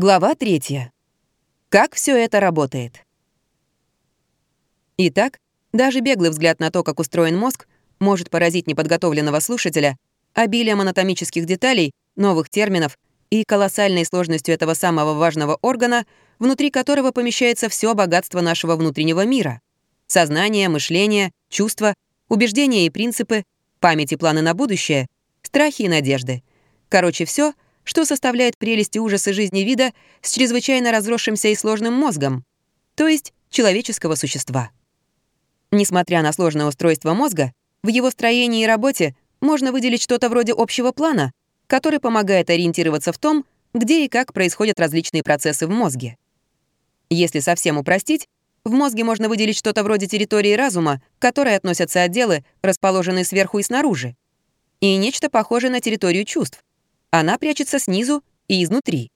Глава третья. Как все это работает? Итак, даже беглый взгляд на то, как устроен мозг, может поразить неподготовленного слушателя обилием анатомических деталей, новых терминов и колоссальной сложностью этого самого важного органа, внутри которого помещается все богатство нашего внутреннего мира. Сознание, мышление, чувства, убеждения и принципы, память и планы на будущее, страхи и надежды. Короче, все — что составляет прелести ужасы жизни вида с чрезвычайно разросшимся и сложным мозгом, то есть человеческого существа. Несмотря на сложное устройство мозга, в его строении и работе можно выделить что-то вроде общего плана, который помогает ориентироваться в том, где и как происходят различные процессы в мозге. Если совсем упростить, в мозге можно выделить что-то вроде территории разума, к которой относятся отделы, расположенные сверху и снаружи, и нечто похожее на территорию чувств, она прячется снизу и изнутри.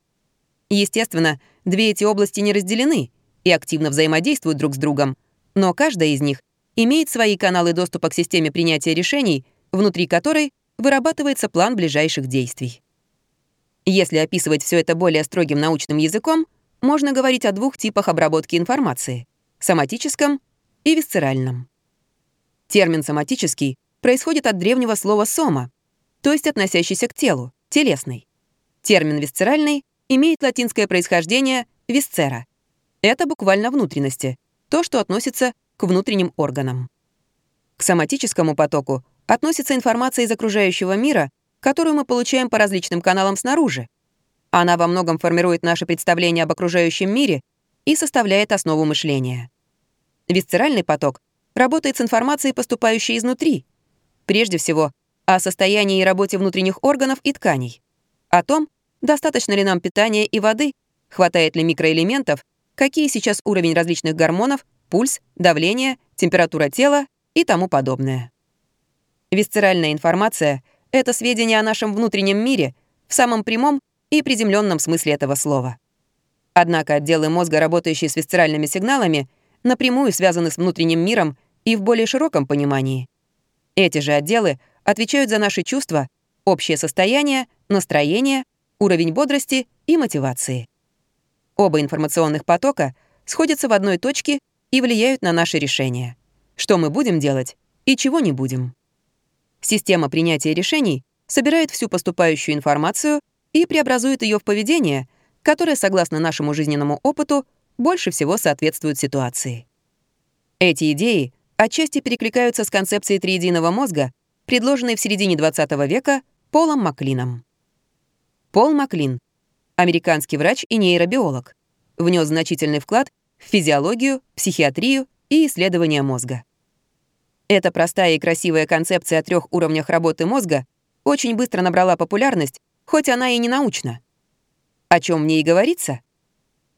Естественно, две эти области не разделены и активно взаимодействуют друг с другом, но каждая из них имеет свои каналы доступа к системе принятия решений, внутри которой вырабатывается план ближайших действий. Если описывать все это более строгим научным языком, можно говорить о двух типах обработки информации — соматическом и висцеральном. Термин «соматический» происходит от древнего слова «сома», то есть относящийся к телу, телесный. Термин «висцеральный» имеет латинское происхождение «висцера». Это буквально внутренности, то, что относится к внутренним органам. К соматическому потоку относится информация из окружающего мира, которую мы получаем по различным каналам снаружи. Она во многом формирует наше представление об окружающем мире и составляет основу мышления. Висцеральный поток работает с информацией, поступающей изнутри. Прежде всего, о состоянии и работе внутренних органов и тканей, о том, достаточно ли нам питания и воды, хватает ли микроэлементов, какие сейчас уровень различных гормонов, пульс, давление, температура тела и тому подобное. Висцеральная информация — это сведения о нашем внутреннем мире в самом прямом и приземленном смысле этого слова. Однако отделы мозга, работающие с висцеральными сигналами, напрямую связаны с внутренним миром и в более широком понимании. Эти же отделы — отвечают за наши чувства, общее состояние, настроение, уровень бодрости и мотивации. Оба информационных потока сходятся в одной точке и влияют на наши решения. Что мы будем делать и чего не будем. Система принятия решений собирает всю поступающую информацию и преобразует ее в поведение, которое, согласно нашему жизненному опыту, больше всего соответствует ситуации. Эти идеи отчасти перекликаются с концепцией триединого мозга, предложенный в середине 20 века Полом Маклином. Пол Маклин — американский врач и нейробиолог. Внес значительный вклад в физиологию, психиатрию и исследования мозга. Эта простая и красивая концепция о трех уровнях работы мозга очень быстро набрала популярность, хоть она и не научна. О чем мне и говорится?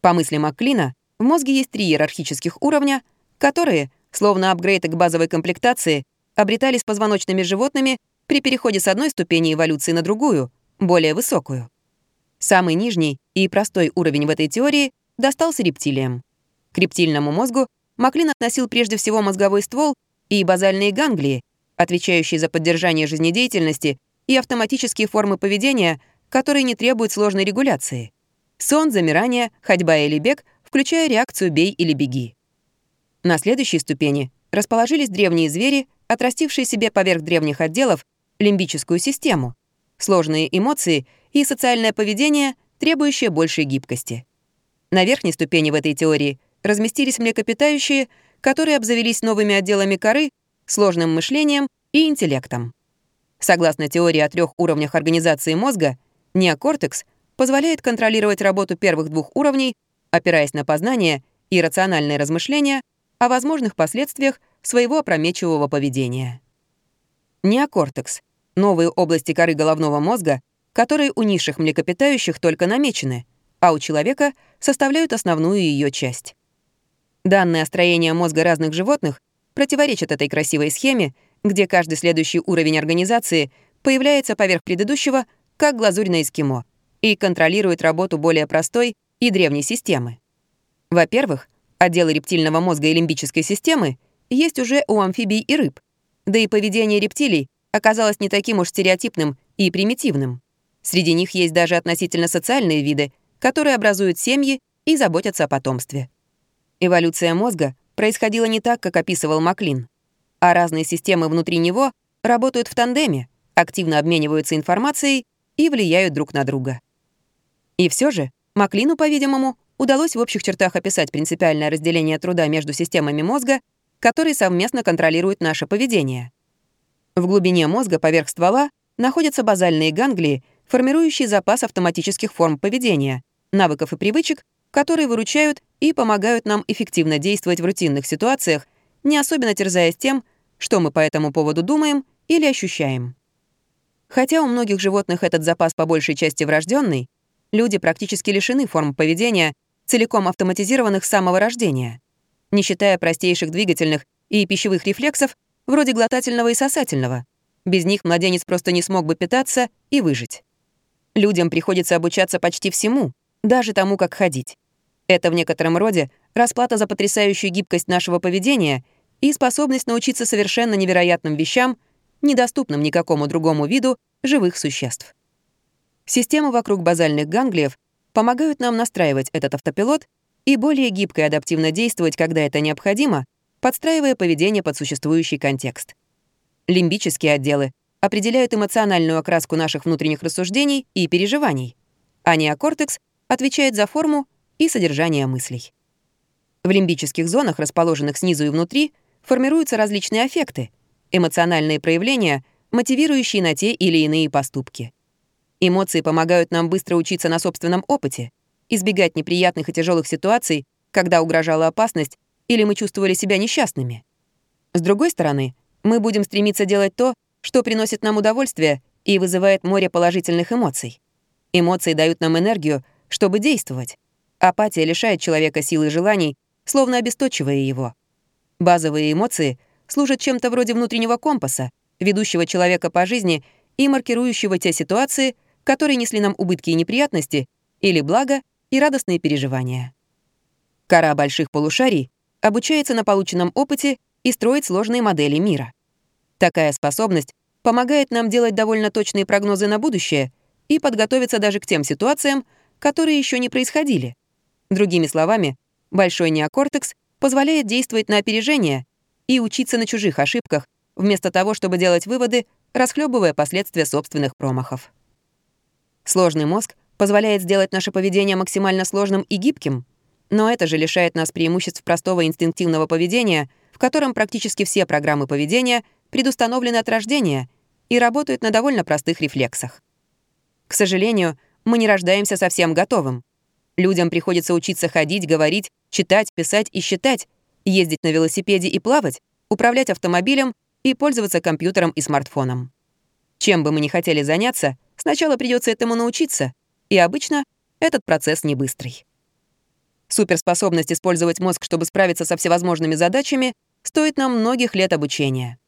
По мысли Маклина, в мозге есть три иерархических уровня, которые, словно апгрейды к базовой комплектации, обретались позвоночными животными при переходе с одной ступени эволюции на другую, более высокую. Самый нижний и простой уровень в этой теории достался рептилиям. К рептильному мозгу Маклин относил прежде всего мозговой ствол и базальные ганглии, отвечающие за поддержание жизнедеятельности и автоматические формы поведения, которые не требуют сложной регуляции. Сон, замирание, ходьба или бег, включая реакцию «бей» или «беги». На следующей ступени расположились древние звери, отрастившие себе поверх древних отделов лимбическую систему, сложные эмоции и социальное поведение, требующее большей гибкости. На верхней ступени в этой теории разместились млекопитающие, которые обзавелись новыми отделами коры, сложным мышлением и интеллектом. Согласно теории о трех уровнях организации мозга, неокортекс позволяет контролировать работу первых двух уровней, опираясь на познание и рациональное размышление о возможных последствиях своего опрометчивого поведения. Неокортекс — новые области коры головного мозга, которые у низших млекопитающих только намечены, а у человека составляют основную ее часть. Данные о строении мозга разных животных противоречат этой красивой схеме, где каждый следующий уровень организации появляется поверх предыдущего, как глазурь на эскимо, и контролирует работу более простой и древней системы. Во-первых, отделы рептильного мозга и лимбической системы есть уже у амфибий и рыб. Да и поведение рептилий оказалось не таким уж стереотипным и примитивным. Среди них есть даже относительно социальные виды, которые образуют семьи и заботятся о потомстве. Эволюция мозга происходила не так, как описывал Маклин, а разные системы внутри него работают в тандеме, активно обмениваются информацией и влияют друг на друга. И все же Маклину, по-видимому, удалось в общих чертах описать принципиальное разделение труда между системами мозга, которые совместно контролируют наше поведение. В глубине мозга поверх ствола находятся базальные ганглии, формирующие запас автоматических форм поведения, навыков и привычек, которые выручают и помогают нам эффективно действовать в рутинных ситуациях, не особенно терзаясь тем, что мы по этому поводу думаем или ощущаем. Хотя у многих животных этот запас по большей части врожденный, люди практически лишены форм поведения, целиком автоматизированных с самого рождения, не считая простейших двигательных и пищевых рефлексов, вроде глотательного и сосательного. Без них младенец просто не смог бы питаться и выжить. Людям приходится обучаться почти всему, даже тому, как ходить. Это в некотором роде расплата за потрясающую гибкость нашего поведения и способность научиться совершенно невероятным вещам, недоступным никакому другому виду живых существ. Системы вокруг базальных ганглиев помогают нам настраивать этот автопилот и более гибко и адаптивно действовать, когда это необходимо, подстраивая поведение под существующий контекст. Лимбические отделы определяют эмоциональную окраску наших внутренних рассуждений и переживаний, а неокортекс отвечает за форму и содержание мыслей. В лимбических зонах, расположенных снизу и внутри, формируются различные аффекты, эмоциональные проявления, мотивирующие на те или иные поступки. Эмоции помогают нам быстро учиться на собственном опыте, избегать неприятных и тяжелых ситуаций, когда угрожала опасность или мы чувствовали себя несчастными. С другой стороны, мы будем стремиться делать то, что приносит нам удовольствие и вызывает море положительных эмоций. Эмоции дают нам энергию, чтобы действовать. Апатия лишает человека силы желаний, словно обесточивая его. Базовые эмоции служат чем-то вроде внутреннего компаса, ведущего человека по жизни и маркирующего те ситуации, которые несли нам убытки и неприятности, или благо и радостные переживания. Кора больших полушарий обучается на полученном опыте и строит сложные модели мира. Такая способность помогает нам делать довольно точные прогнозы на будущее и подготовиться даже к тем ситуациям, которые еще не происходили. Другими словами, большой неокортекс позволяет действовать на опережение и учиться на чужих ошибках, вместо того, чтобы делать выводы, расхлебывая последствия собственных промахов. Сложный мозг позволяет сделать наше поведение максимально сложным и гибким, но это же лишает нас преимуществ простого инстинктивного поведения, в котором практически все программы поведения предустановлены от рождения и работают на довольно простых рефлексах. К сожалению, мы не рождаемся совсем готовым. Людям приходится учиться ходить, говорить, читать, писать и считать, ездить на велосипеде и плавать, управлять автомобилем и пользоваться компьютером и смартфоном. Чем бы мы ни хотели заняться, сначала придется этому научиться, и обычно этот процесс не быстрый. Суперспособность использовать мозг, чтобы справиться со всевозможными задачами, стоит нам многих лет обучения.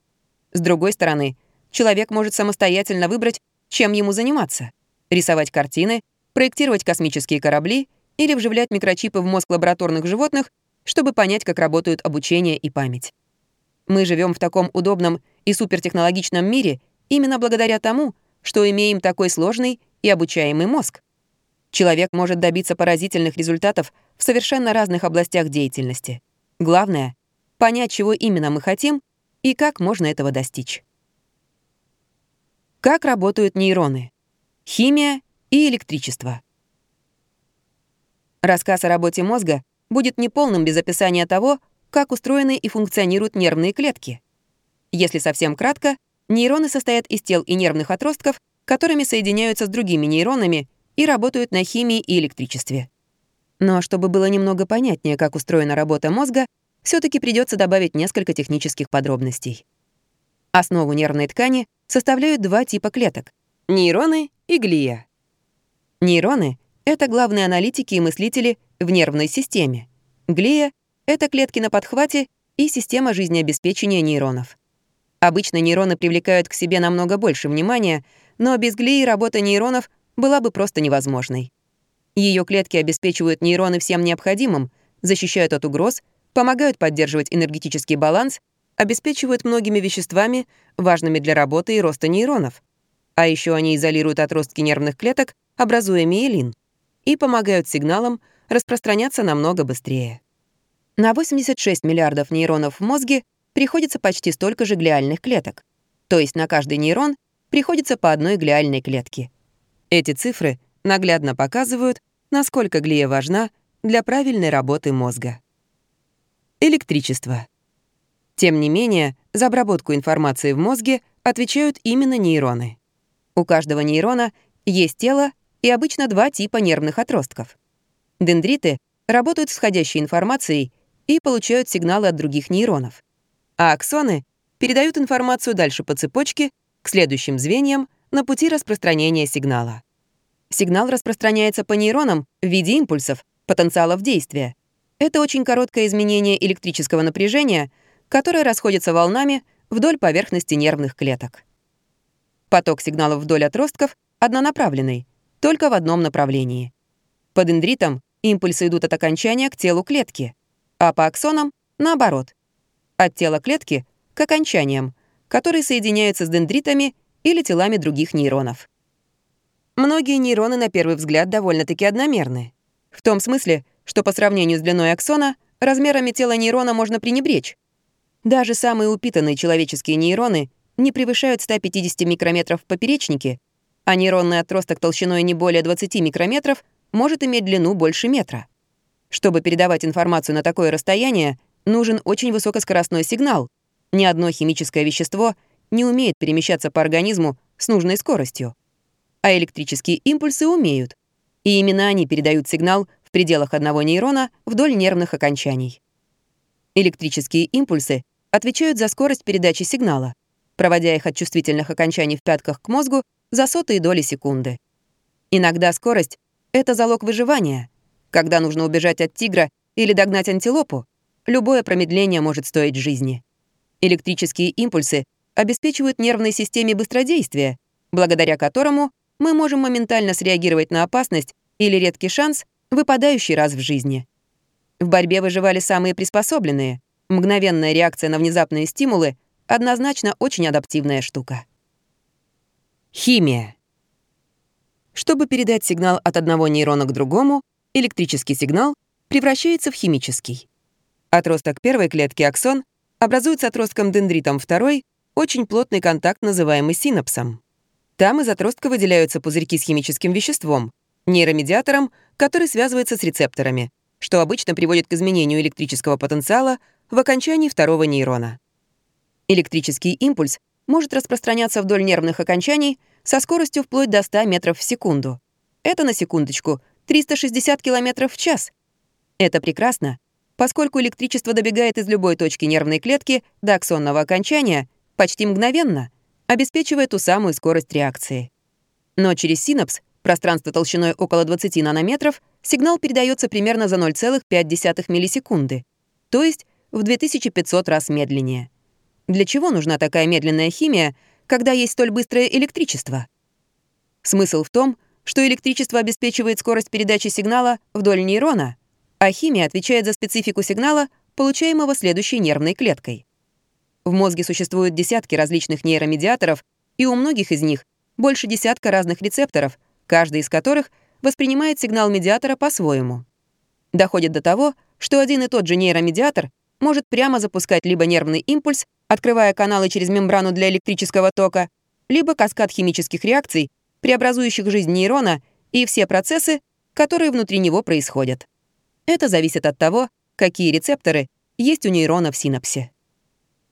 С другой стороны, человек может самостоятельно выбрать, чем ему заниматься — рисовать картины, проектировать космические корабли или вживлять микрочипы в мозг лабораторных животных, чтобы понять, как работают обучение и память. Мы живем в таком удобном и супертехнологичном мире именно благодаря тому, что имеем такой сложный и обучаемый мозг. Человек может добиться поразительных результатов в совершенно разных областях деятельности. Главное — понять, чего именно мы хотим и как можно этого достичь. Как работают нейроны? Химия и электричество. Рассказ о работе мозга будет неполным без описания того, как устроены и функционируют нервные клетки. Если совсем кратко, нейроны состоят из тел и нервных отростков, которыми соединяются с другими нейронами и работают на химии и электричестве. Но чтобы было немного понятнее, как устроена работа мозга, все таки придется добавить несколько технических подробностей. Основу нервной ткани составляют два типа клеток — нейроны и глия. Нейроны — это главные аналитики и мыслители в нервной системе. Глия — это клетки на подхвате и система жизнеобеспечения нейронов. Обычно нейроны привлекают к себе намного больше внимания, но без глии работа нейронов была бы просто невозможной. Ее клетки обеспечивают нейроны всем необходимым, защищают от угроз, помогают поддерживать энергетический баланс, обеспечивают многими веществами, важными для работы и роста нейронов. А еще они изолируют отростки нервных клеток, образуя миелин. и помогают сигналам распространяться намного быстрее. На 86 миллиардов нейронов в мозге приходится почти столько же глиальных клеток, то есть на каждый нейрон приходится по одной глиальной клетке. Эти цифры наглядно показывают, насколько глия важна для правильной работы мозга. Электричество. Тем не менее, за обработку информации в мозге отвечают именно нейроны. У каждого нейрона есть тело и обычно два типа нервных отростков. Дендриты работают с входящей информацией и получают сигналы от других нейронов. А аксоны передают информацию дальше по цепочке к следующим звеньям на пути распространения сигнала. Сигнал распространяется по нейронам в виде импульсов, потенциалов действия. Это очень короткое изменение электрического напряжения, которое расходится волнами вдоль поверхности нервных клеток. Поток сигналов вдоль отростков однонаправленный, только в одном направлении. По дендритам импульсы идут от окончания к телу клетки, а по аксонам — наоборот. От тела клетки к окончаниям, которые соединяются с дендритами или телами других нейронов. Многие нейроны на первый взгляд довольно-таки одномерны. В том смысле, что по сравнению с длиной аксона, размерами тела нейрона можно пренебречь. Даже самые упитанные человеческие нейроны не превышают 150 микрометров в поперечнике, а нейронный отросток толщиной не более 20 микрометров может иметь длину больше метра. Чтобы передавать информацию на такое расстояние, нужен очень высокоскоростной сигнал. Ни одно химическое вещество не умеет перемещаться по организму с нужной скоростью. А электрические импульсы умеют. И именно они передают сигнал в пределах одного нейрона вдоль нервных окончаний. Электрические импульсы отвечают за скорость передачи сигнала, проводя их от чувствительных окончаний в пятках к мозгу за сотые доли секунды. Иногда скорость — это залог выживания. Когда нужно убежать от тигра или догнать антилопу, любое промедление может стоить жизни. Электрические импульсы обеспечивают нервной системе быстродействие, благодаря которому мы можем моментально среагировать на опасность или редкий шанс, выпадающий раз в жизни. В борьбе выживали самые приспособленные. Мгновенная реакция на внезапные стимулы — однозначно очень адаптивная штука. Химия. Чтобы передать сигнал от одного нейрона к другому, электрический сигнал превращается в химический. Отросток первой клетки аксон образуется отростком дендритом второй, очень плотный контакт, называемый синапсом. Там из отростка выделяются пузырьки с химическим веществом, нейромедиатором, который связывается с рецепторами, что обычно приводит к изменению электрического потенциала в окончании второго нейрона. Электрический импульс может распространяться вдоль нервных окончаний со скоростью вплоть до 100 метров в секунду. Это, на секундочку, 360 километров в час. Это прекрасно, поскольку электричество добегает из любой точки нервной клетки до аксонного окончания почти мгновенно, обеспечивая ту самую скорость реакции. Но через синапс, пространство толщиной около 20 нанометров, сигнал передается примерно за 0,5 миллисекунды, то есть в 2500 раз медленнее. Для чего нужна такая медленная химия, когда есть столь быстрое электричество? Смысл в том, что электричество обеспечивает скорость передачи сигнала вдоль нейрона, а химия отвечает за специфику сигнала, получаемого следующей нервной клеткой. В мозге существуют десятки различных нейромедиаторов, и у многих из них больше десятка разных рецепторов, каждый из которых воспринимает сигнал медиатора по-своему. Доходит до того, что один и тот же нейромедиатор может прямо запускать либо нервный импульс, открывая каналы через мембрану для электрического тока, либо каскад химических реакций, преобразующих жизнь нейрона и все процессы, которые внутри него происходят. Это зависит от того, какие рецепторы есть у нейрона в синапсе.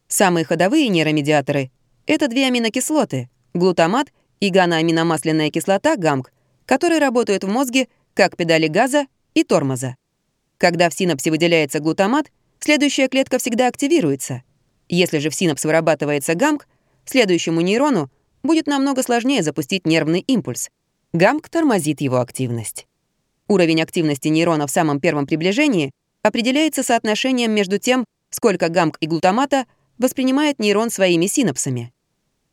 Самые ходовые нейромедиаторы — это две аминокислоты — глутамат и ганоаминомасляная кислота ГАМК, которые работают в мозге как педали газа и тормоза. Когда в синапсе выделяется глутамат, следующая клетка всегда активируется — если же в синапс вырабатывается гамк, следующему нейрону будет намного сложнее запустить нервный импульс. Гамк тормозит его активность. Уровень активности нейрона в самом первом приближении определяется соотношением между тем, сколько гамк и глутамата воспринимает нейрон своими синапсами.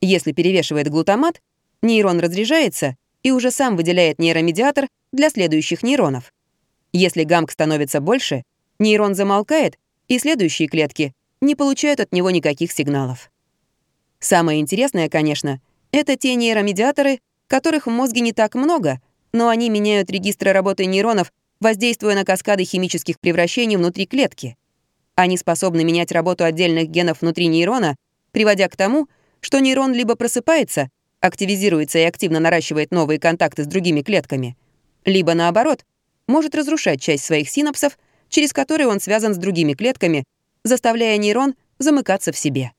Если перевешивает глутамат, нейрон разряжается и уже сам выделяет нейромедиатор для следующих нейронов. Если гамк становится больше, нейрон замолкает, и следующие клетки не получают от него никаких сигналов. Самое интересное, конечно, это те нейромедиаторы, которых в мозге не так много, но они меняют регистры работы нейронов, воздействуя на каскады химических превращений внутри клетки. Они способны менять работу отдельных генов внутри нейрона, приводя к тому, что нейрон либо просыпается, активизируется и активно наращивает новые контакты с другими клетками, либо наоборот, может разрушать часть своих синапсов, через которые он связан с другими клетками, заставляя нейрон замыкаться в себе.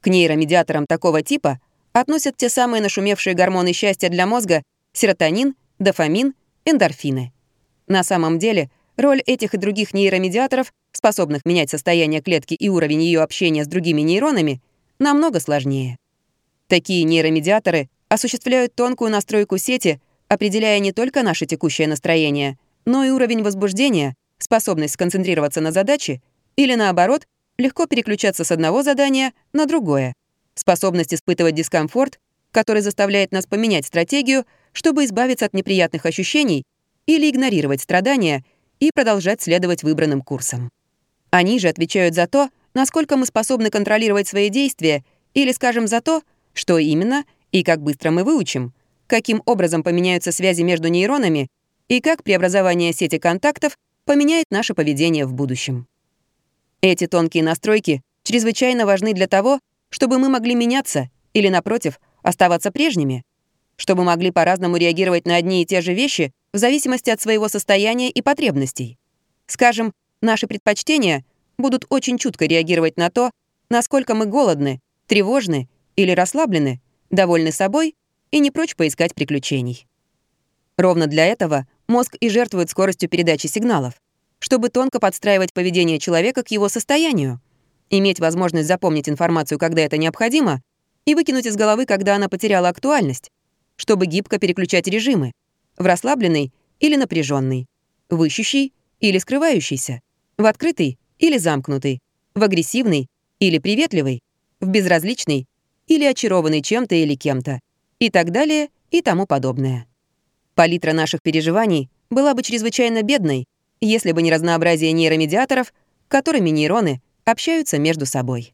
К нейромедиаторам такого типа относят те самые нашумевшие гормоны счастья для мозга серотонин, дофамин, эндорфины. На самом деле, роль этих и других нейромедиаторов, способных менять состояние клетки и уровень ее общения с другими нейронами, намного сложнее. Такие нейромедиаторы осуществляют тонкую настройку сети, определяя не только наше текущее настроение, но и уровень возбуждения, способность сконцентрироваться на задаче или, наоборот, легко переключаться с одного задания на другое, способность испытывать дискомфорт, который заставляет нас поменять стратегию, чтобы избавиться от неприятных ощущений или игнорировать страдания и продолжать следовать выбранным курсам. Они же отвечают за то, насколько мы способны контролировать свои действия или, скажем, за то, что именно и как быстро мы выучим, каким образом поменяются связи между нейронами и как преобразование сети контактов поменяет наше поведение в будущем. Эти тонкие настройки чрезвычайно важны для того, чтобы мы могли меняться или, напротив, оставаться прежними, чтобы могли по-разному реагировать на одни и те же вещи в зависимости от своего состояния и потребностей. Скажем, наши предпочтения будут очень чутко реагировать на то, насколько мы голодны, тревожны или расслаблены, довольны собой и не прочь поискать приключений. Ровно для этого мозг и жертвует скоростью передачи сигналов, чтобы тонко подстраивать поведение человека к его состоянию, иметь возможность запомнить информацию, когда это необходимо, и выкинуть из головы, когда она потеряла актуальность, чтобы гибко переключать режимы в расслабленный или напряженный, в ищущий или скрывающийся, в открытый или замкнутый, в агрессивный или приветливый, в безразличный или очарованный чем-то или кем-то, и так далее и тому подобное. Палитра наших переживаний была бы чрезвычайно бедной, если бы не разнообразие нейромедиаторов, которыми нейроны общаются между собой.